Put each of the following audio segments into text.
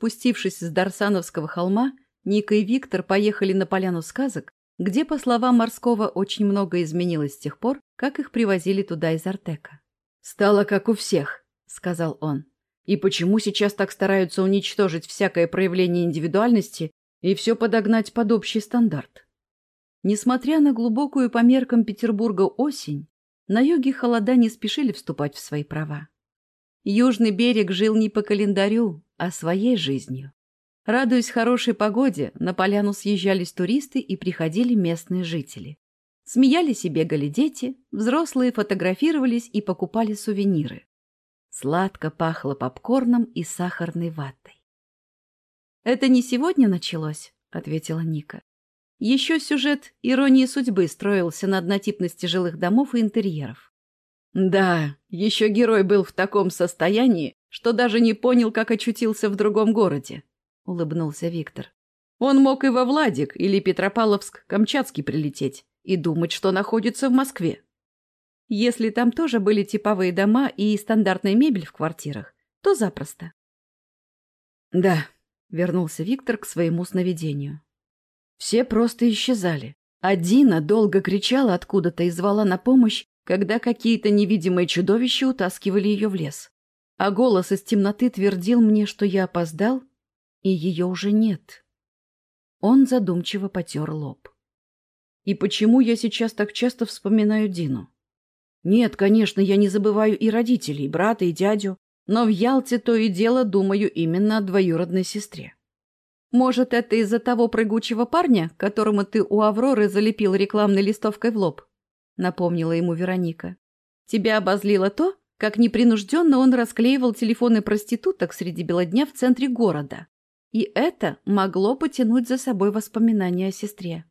Спустившись с Дарсановского холма, Ника и Виктор поехали на поляну сказок, где, по словам Морского, очень много изменилось с тех пор, как их привозили туда из Артека. «Стало как у всех», — сказал он. «И почему сейчас так стараются уничтожить всякое проявление индивидуальности и все подогнать под общий стандарт?» Несмотря на глубокую по меркам Петербурга осень, на юге холода не спешили вступать в свои права. Южный берег жил не по календарю, а своей жизнью. Радуясь хорошей погоде, на поляну съезжались туристы и приходили местные жители. Смеялись и бегали дети, взрослые фотографировались и покупали сувениры. Сладко пахло попкорном и сахарной ватой. «Это не сегодня началось?» — ответила Ника. Еще сюжет «Иронии судьбы» строился на однотипности жилых домов и интерьеров. Да, еще герой был в таком состоянии, что даже не понял, как очутился в другом городе, — улыбнулся Виктор. Он мог и во Владик или Петропавловск-Камчатский прилететь и думать, что находится в Москве. Если там тоже были типовые дома и стандартная мебель в квартирах, то запросто. Да, вернулся Виктор к своему сновидению. Все просто исчезали. А Дина долго кричала откуда-то и звала на помощь, когда какие-то невидимые чудовища утаскивали ее в лес. А голос из темноты твердил мне, что я опоздал, и ее уже нет. Он задумчиво потер лоб. И почему я сейчас так часто вспоминаю Дину? Нет, конечно, я не забываю и родителей, брата, и дядю, но в Ялте то и дело думаю именно о двоюродной сестре. Может, это из-за того прыгучего парня, которому ты у Авроры залепил рекламной листовкой в лоб? Напомнила ему Вероника. Тебя обозлило то, как непринужденно он расклеивал телефоны проституток среди бела дня в центре города. И это могло потянуть за собой воспоминания о сестре.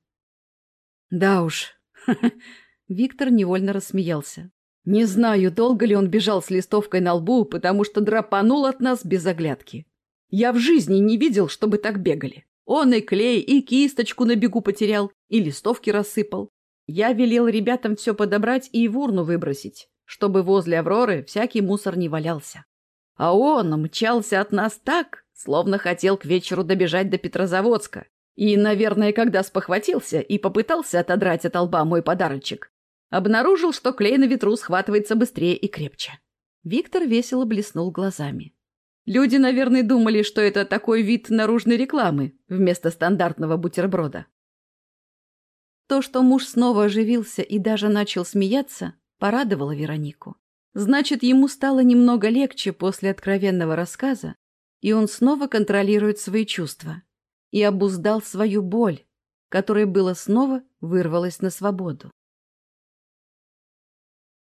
Да уж. Виктор невольно рассмеялся. Не знаю, долго ли он бежал с листовкой на лбу, потому что драпанул от нас без оглядки. Я в жизни не видел, чтобы так бегали. Он и клей, и кисточку на бегу потерял, и листовки рассыпал. Я велел ребятам все подобрать и в урну выбросить, чтобы возле Авроры всякий мусор не валялся. А он мчался от нас так, словно хотел к вечеру добежать до Петрозаводска. И, наверное, когда спохватился и попытался отодрать от лба мой подарочек, обнаружил, что клей на ветру схватывается быстрее и крепче. Виктор весело блеснул глазами. Люди, наверное, думали, что это такой вид наружной рекламы вместо стандартного бутерброда. То, что муж снова оживился и даже начал смеяться, порадовало Веронику. Значит, ему стало немного легче после откровенного рассказа, и он снова контролирует свои чувства и обуздал свою боль, которая было снова вырвалась на свободу.